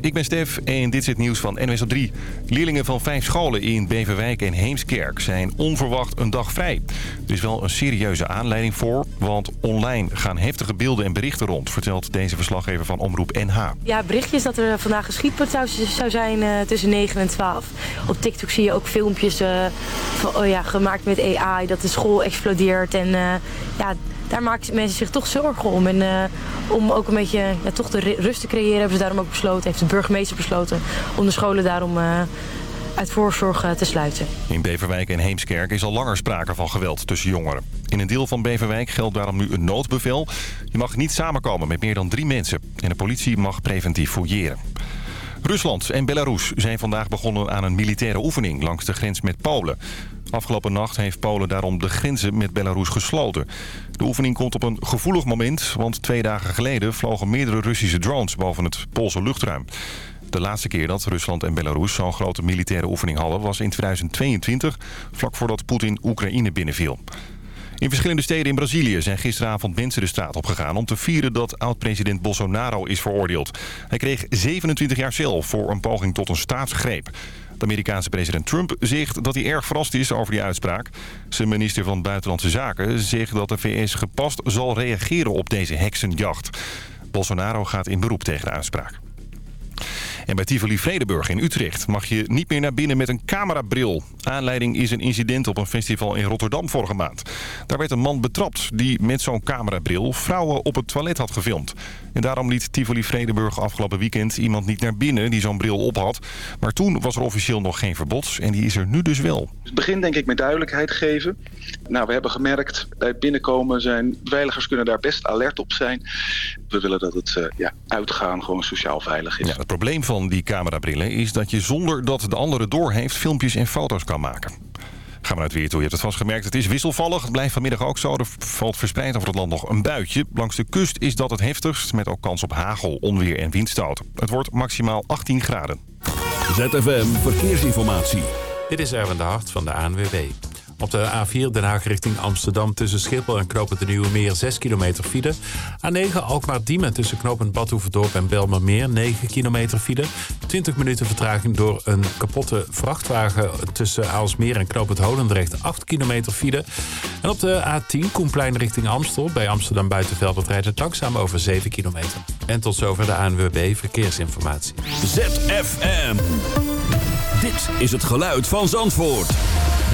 ik ben Stef en dit is het nieuws van NWS op 3. Leerlingen van vijf scholen in Beverwijk en Heemskerk zijn onverwacht een dag vrij. Er is wel een serieuze aanleiding voor, want online gaan heftige beelden en berichten rond... vertelt deze verslaggever van Omroep NH. Ja, berichtjes dat er vandaag een zou zijn uh, tussen 9 en 12. Op TikTok zie je ook filmpjes uh, van, oh ja, gemaakt met AI, dat de school explodeert en... Uh, ja, daar maken mensen zich toch zorgen om. En uh, om ook een beetje ja, toch de rust te creëren hebben ze daarom ook besloten, heeft de burgemeester besloten, om de scholen daarom uh, uit voorzorg uh, te sluiten. In Beverwijk en Heemskerk is al langer sprake van geweld tussen jongeren. In een deel van Beverwijk geldt daarom nu een noodbevel. Je mag niet samenkomen met meer dan drie mensen. En de politie mag preventief fouilleren. Rusland en Belarus zijn vandaag begonnen aan een militaire oefening langs de grens met Polen. Afgelopen nacht heeft Polen daarom de grenzen met Belarus gesloten. De oefening komt op een gevoelig moment, want twee dagen geleden vlogen meerdere Russische drones boven het Poolse luchtruim. De laatste keer dat Rusland en Belarus zo'n grote militaire oefening hadden was in 2022, vlak voordat Poetin Oekraïne binnenviel. In verschillende steden in Brazilië zijn gisteravond mensen de straat opgegaan... om te vieren dat oud-president Bolsonaro is veroordeeld. Hij kreeg 27 jaar cel voor een poging tot een staatsgreep. De Amerikaanse president Trump zegt dat hij erg verrast is over die uitspraak. Zijn minister van Buitenlandse Zaken zegt dat de VS gepast zal reageren op deze heksenjacht. Bolsonaro gaat in beroep tegen de uitspraak. En bij Tivoli Vredeburg in Utrecht mag je niet meer naar binnen met een camerabril. Aanleiding is een incident op een festival in Rotterdam vorige maand. Daar werd een man betrapt die met zo'n camerabril vrouwen op het toilet had gefilmd. En daarom liet Tivoli Vredeburg afgelopen weekend iemand niet naar binnen die zo'n bril op had. Maar toen was er officieel nog geen verbod en die is er nu dus wel. Het begin denk ik met duidelijkheid geven. Nou, we hebben gemerkt bij het binnenkomen zijn beveiligers kunnen daar best alert op zijn. We willen dat het uh, ja, uitgaan gewoon sociaal veilig is. Ja, het probleem van die camerabrillen is dat je zonder dat de andere doorheeft filmpjes en foto's kan maken. Gaan we naar het weer toe. Je hebt het vast gemerkt. Het is wisselvallig. Het blijft vanmiddag ook zo. Er valt verspreid over het land nog een buitje. Langs de kust is dat het heftigst. Met ook kans op hagel, onweer en windstoten. Het wordt maximaal 18 graden. ZFM Verkeersinformatie. Dit is Erwin de Hart van de ANWB. Op de A4 Den Haag richting Amsterdam tussen Schiphol en Knopend de Nieuwe Meer 6 kilometer file. A9 Alkmaar-Diemen tussen Knopend Badhoevedorp en Belmermeer 9 kilometer file. 20 minuten vertraging door een kapotte vrachtwagen tussen Aalsmeer en Knopend Holendrecht 8 kilometer file. En op de A10 Koenplein richting Amstel bij Amsterdam Buitenveld rijdt het langzaam over 7 kilometer. En tot zover de ANWB Verkeersinformatie. ZFM. Dit is het geluid van Zandvoort.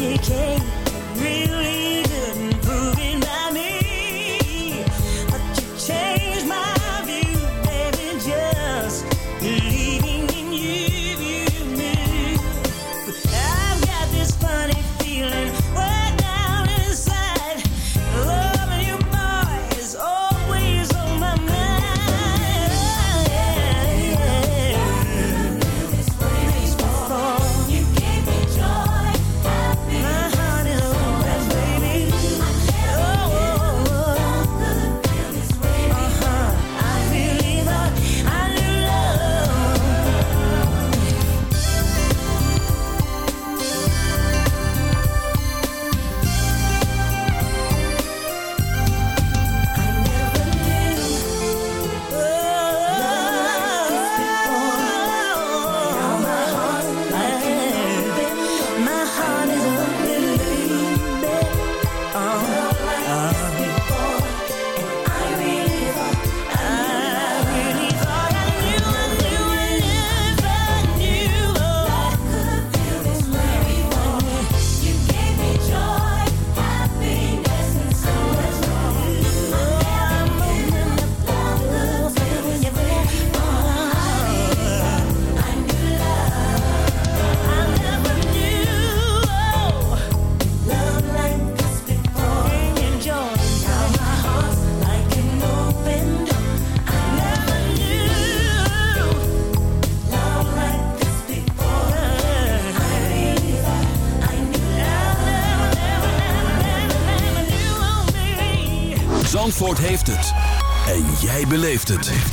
you came.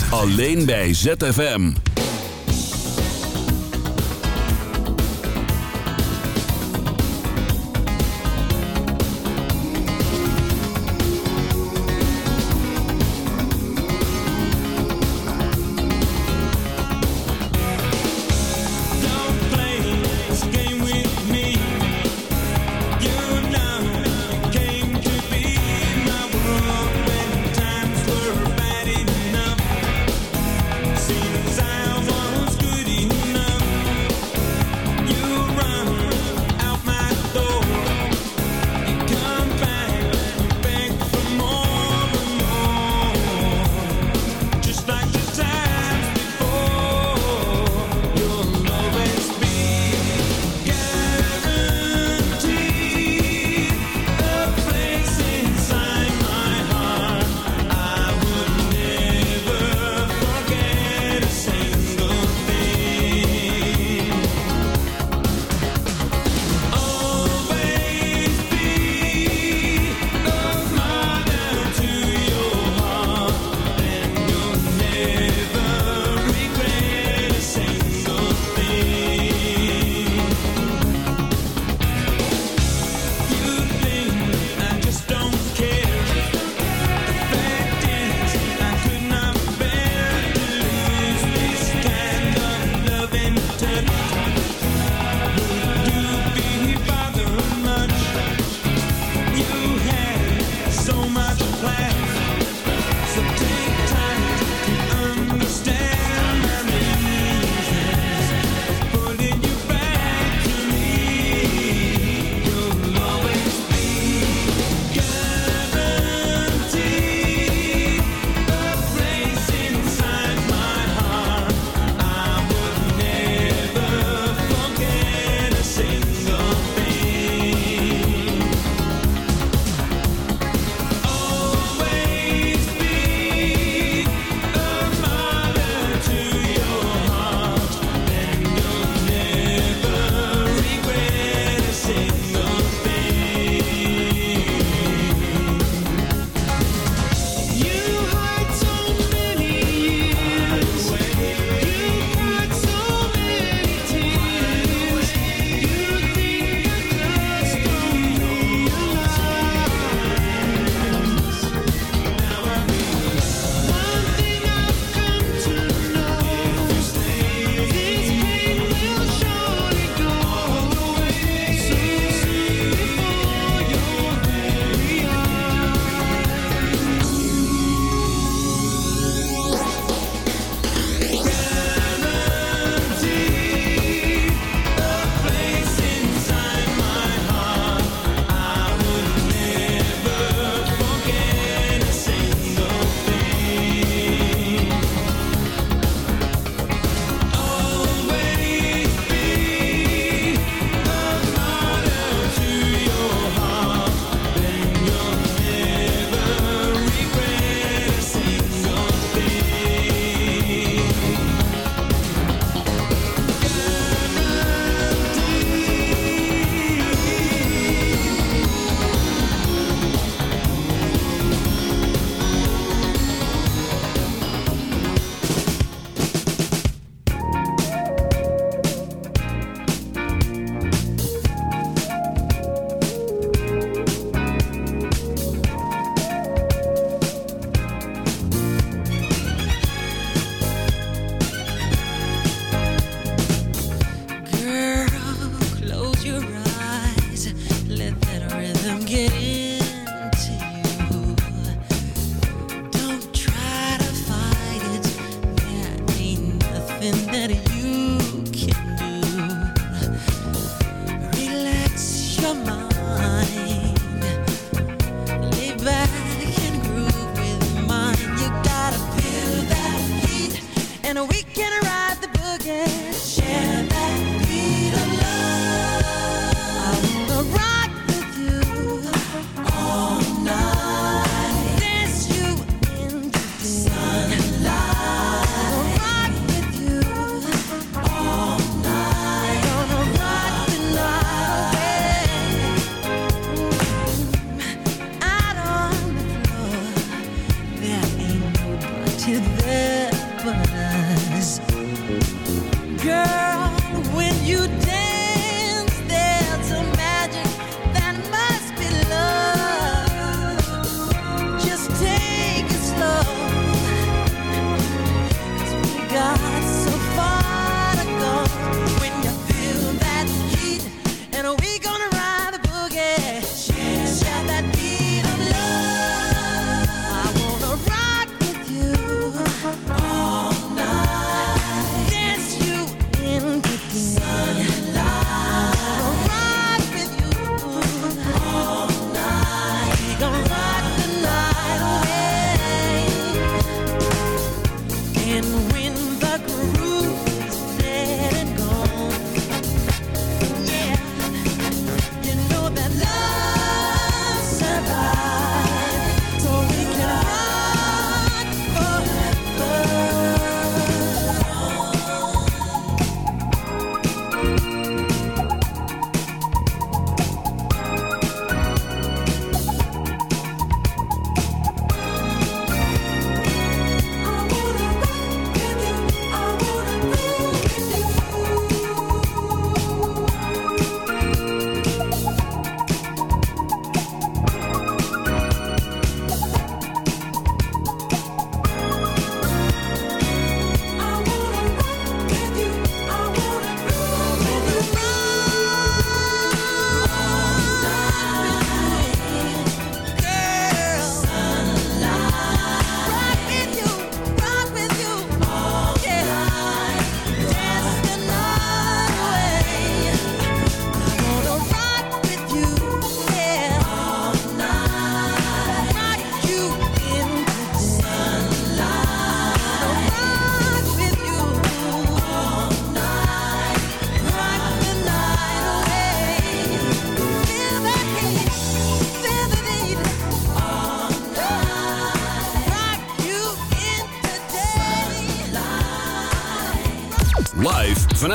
Alleen bij ZFM.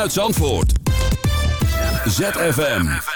Vanuit Zandvoort. ZFM.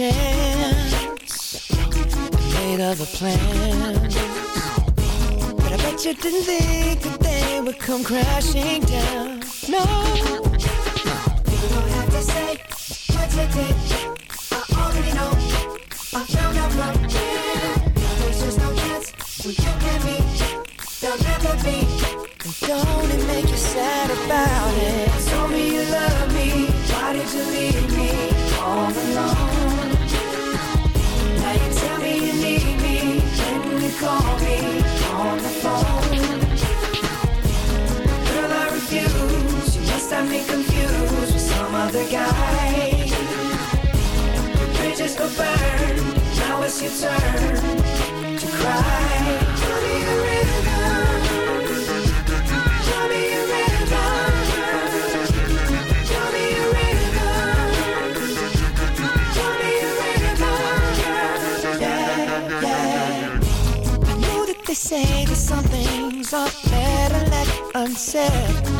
Chance, made other plans. But I bet you didn't think that they would come crashing down. No, you don't have to say what you did. I already know. I found out from here. There's just no chance when you and me. There'll never be. And don't it make you sad about me a me a me a me a. Yeah, yeah. I know that they say that some things are better left unsaid.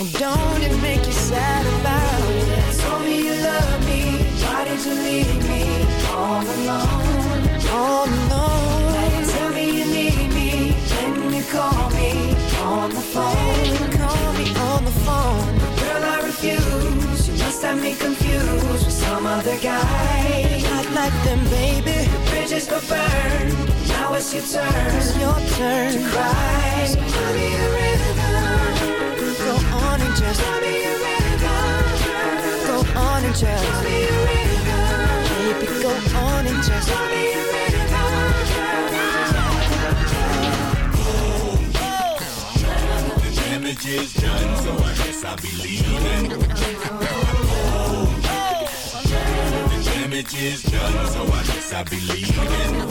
Don't it make you sad about it? Told me you love me. Why did you leave me all alone? All alone. You tell me you need me. Then you call me on the phone. Call me on the phone. Girl, I refuse. You must have me confused with some other guy. Not like them, baby. The bridges were burned. Now it's your turn. It's your turn to cry. So tell me a rhythm just go on and just baby go on and just Damage is done, so I guess I'll be leaving. the damage is done, so I guess I'll be leaving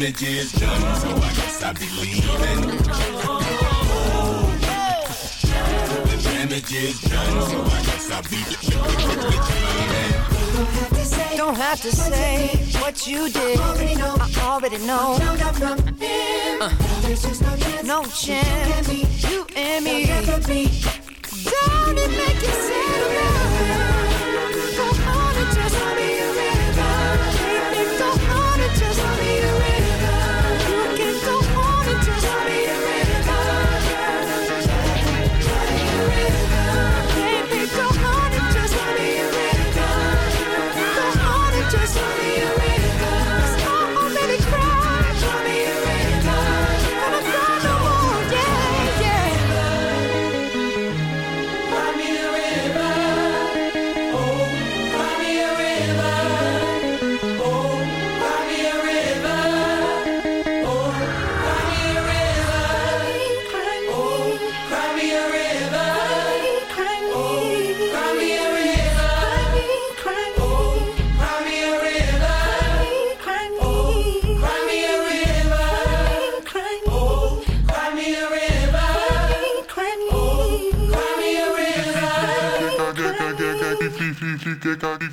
damage is done, so I guess I be leaving. Don't have to say what you did. I already know. No chance. No chance. You and me. Don't it make you sad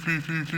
fi fi fi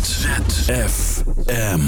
ZFM.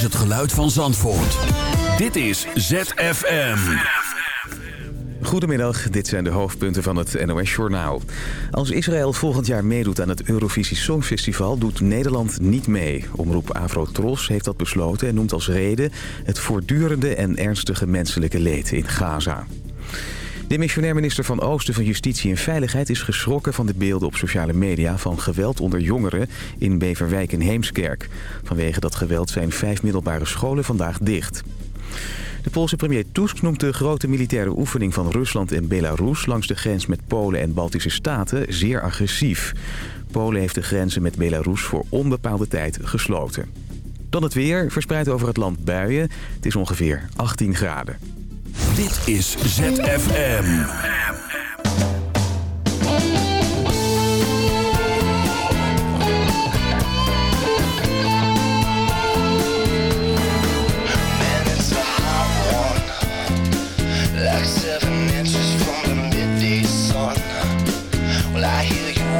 Is het geluid van Zandvoort. Dit is ZFM. Goedemiddag, dit zijn de hoofdpunten van het NOS-journaal. Als Israël volgend jaar meedoet aan het Eurovisie Songfestival... doet Nederland niet mee. Omroep Afro-Tros heeft dat besloten en noemt als reden... het voortdurende en ernstige menselijke leed in Gaza. De missionair minister van Oosten van Justitie en Veiligheid is geschrokken van de beelden op sociale media van geweld onder jongeren in Beverwijk en Heemskerk. Vanwege dat geweld zijn vijf middelbare scholen vandaag dicht. De Poolse premier Tusk noemt de grote militaire oefening van Rusland en Belarus langs de grens met Polen en Baltische Staten zeer agressief. Polen heeft de grenzen met Belarus voor onbepaalde tijd gesloten. Dan het weer, verspreid over het land buien. Het is ongeveer 18 graden. Dit is ZFM.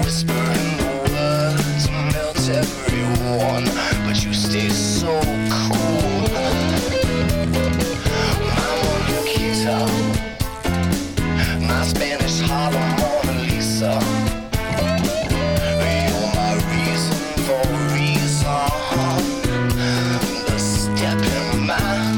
Inches from the words melt everyone, mind.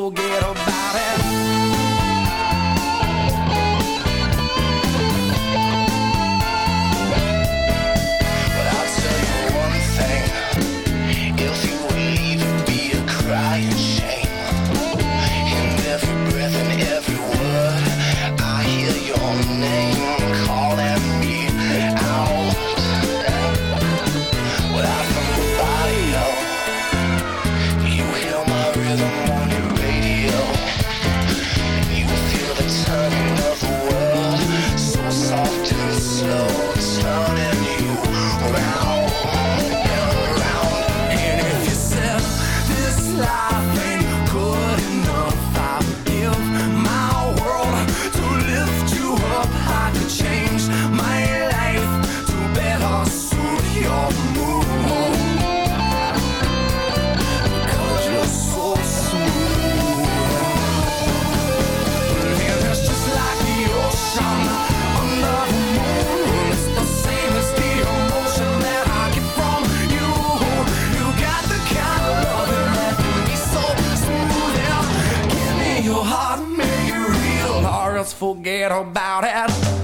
Forget about forget about it.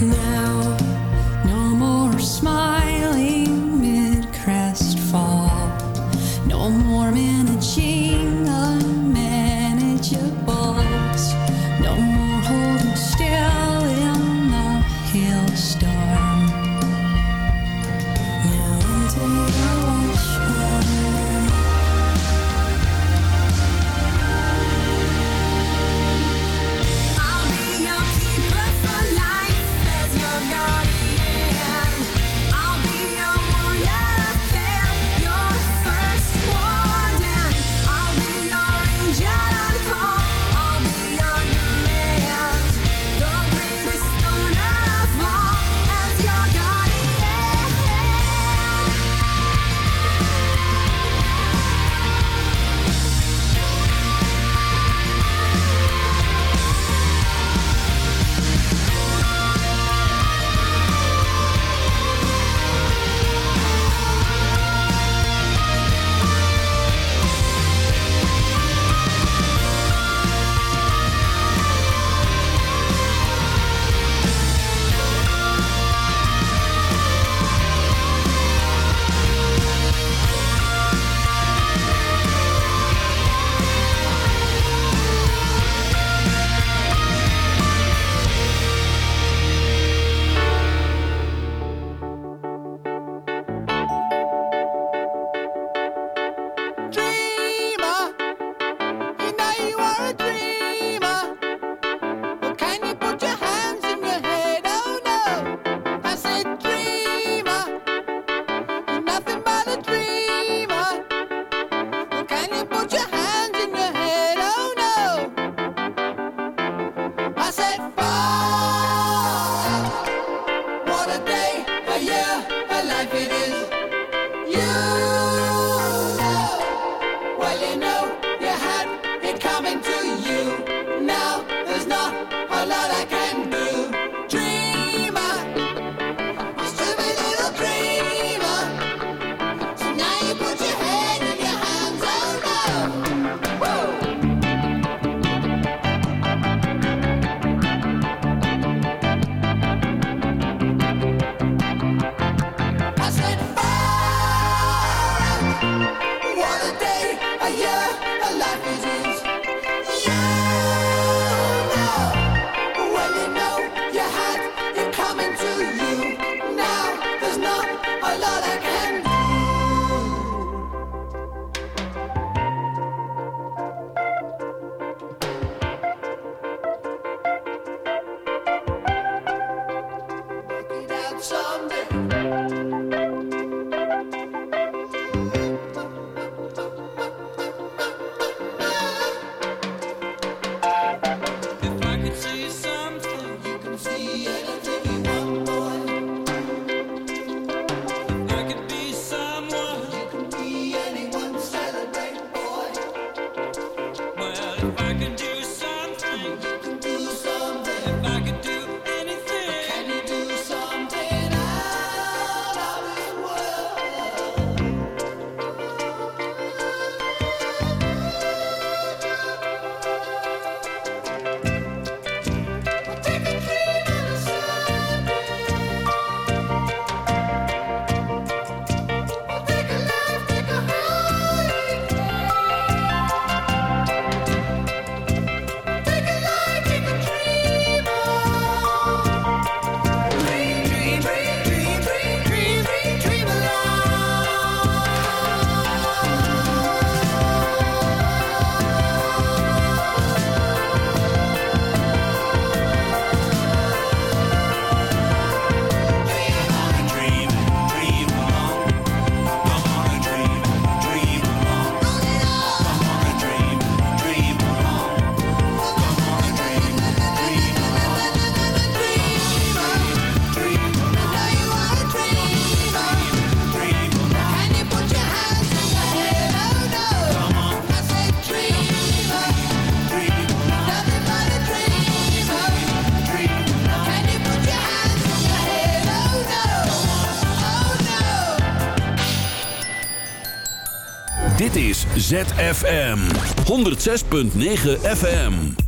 now ZFM 106.9 FM.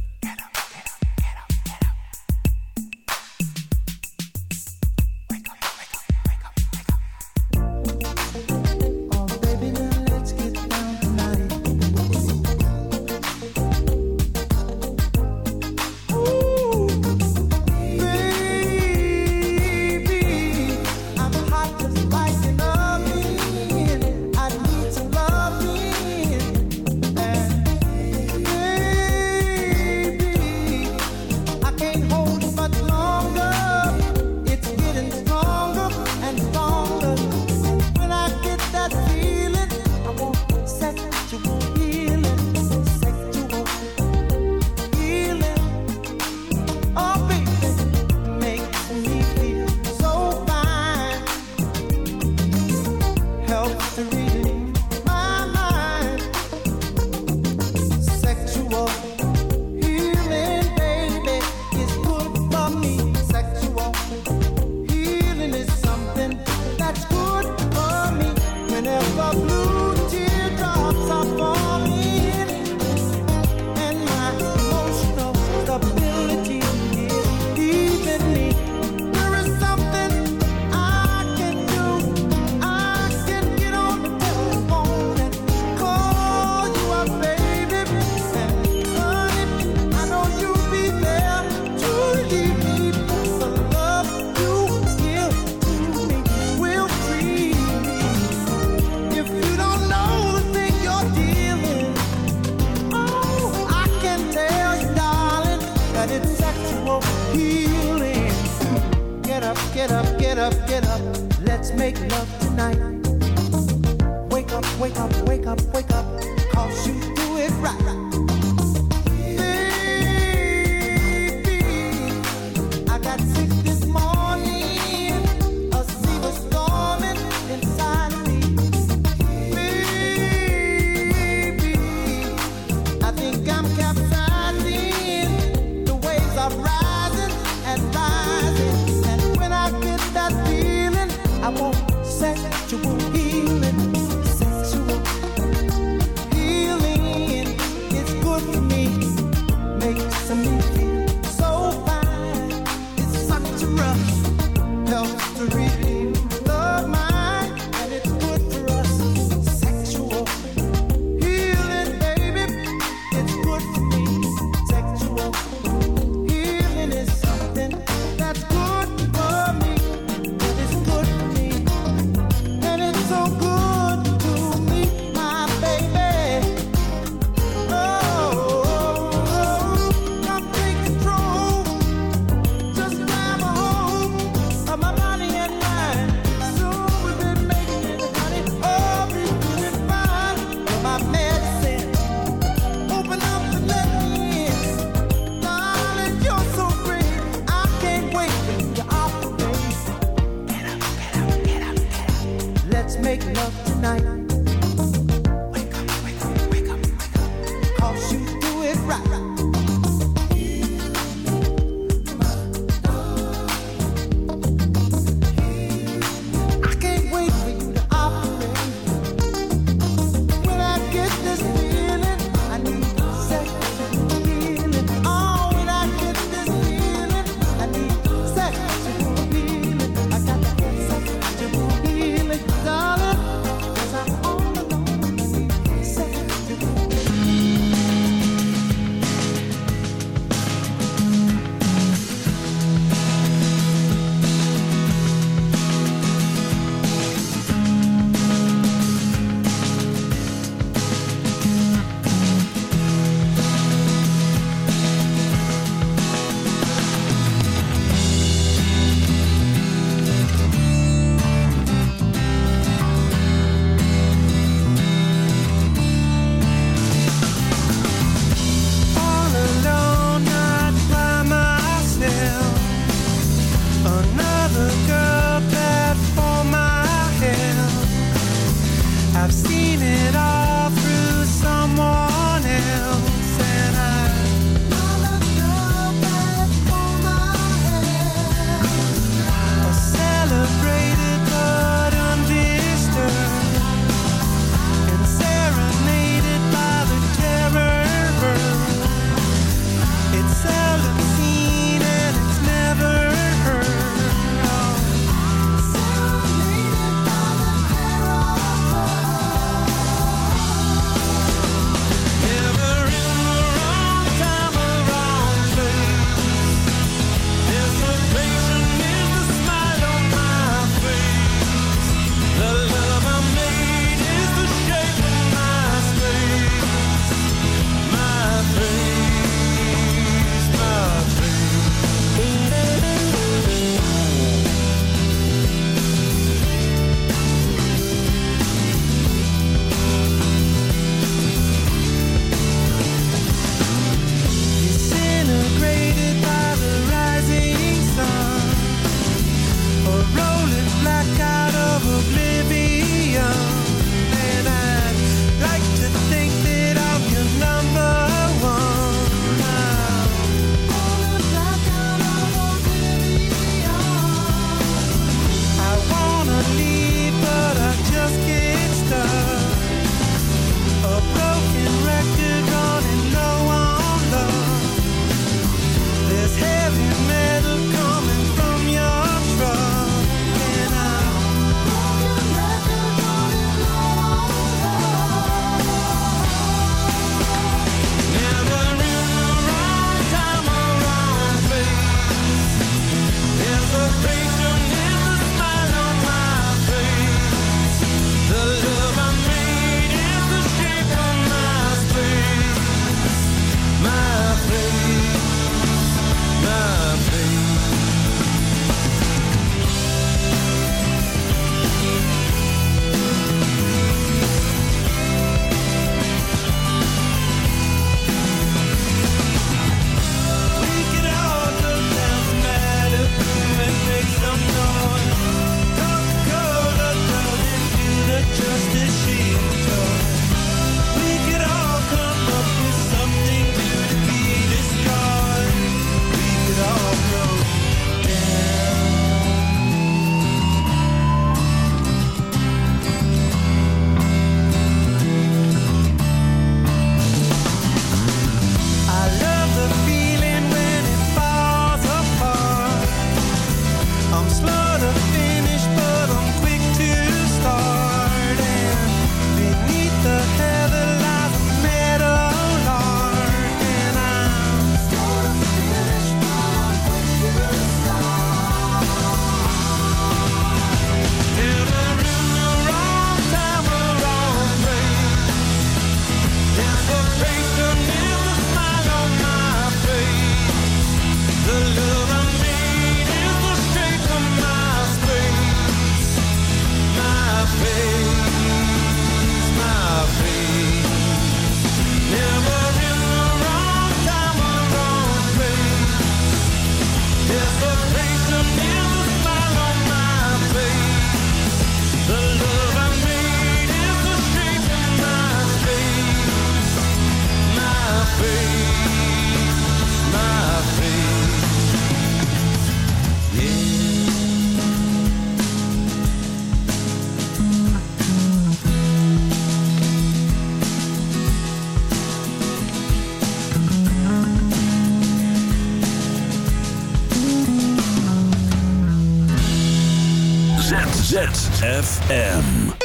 FM.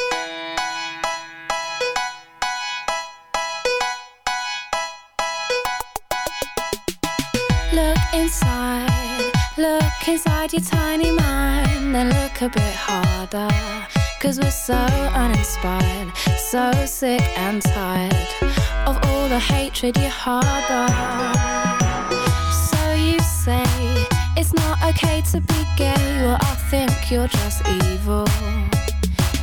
Look inside, look inside your tiny mind Then look a bit harder. Cause we're so uninspired, so sick and tired Of all the hatred you harbor. So you say, it's not okay to be gay. Well I think you're just evil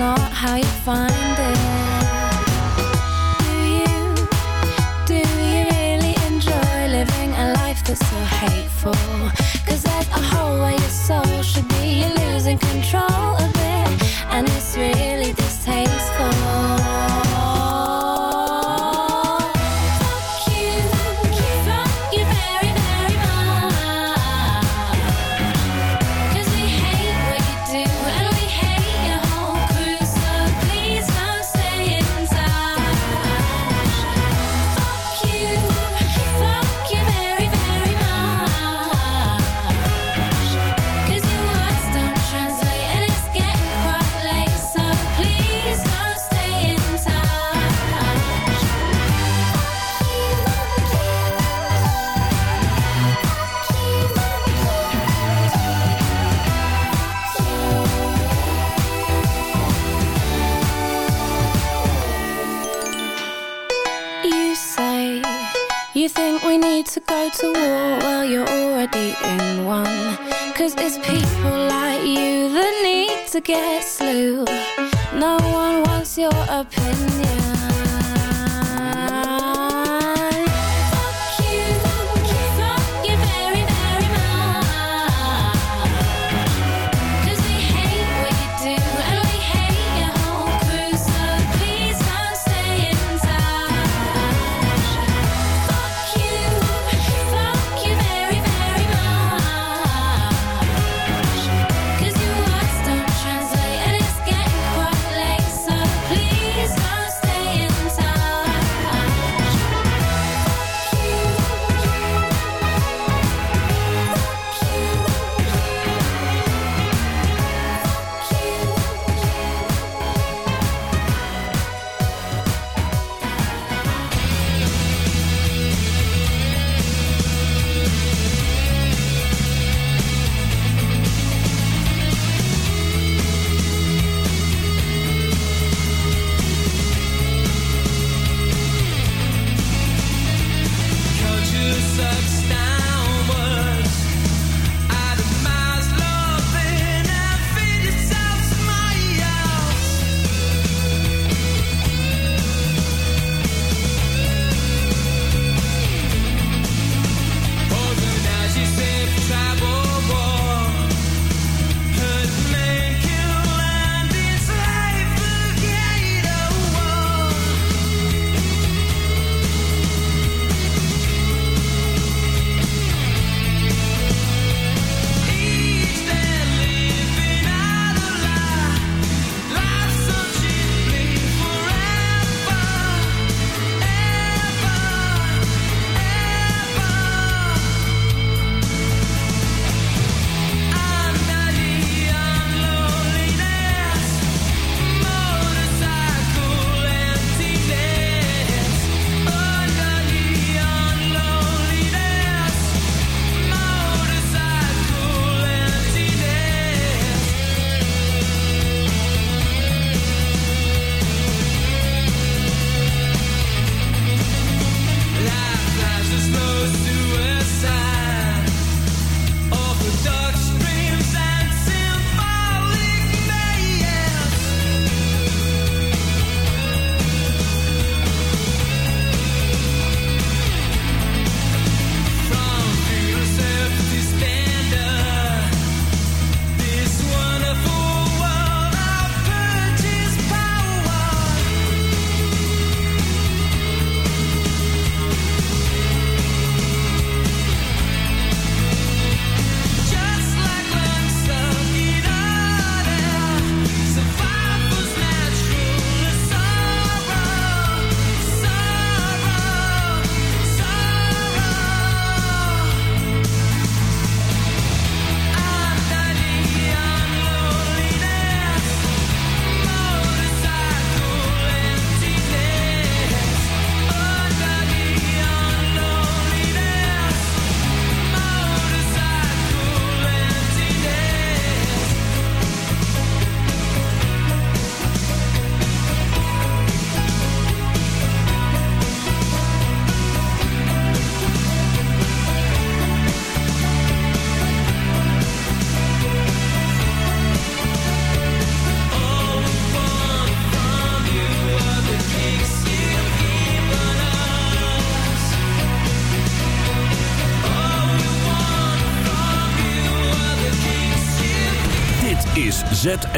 not how you find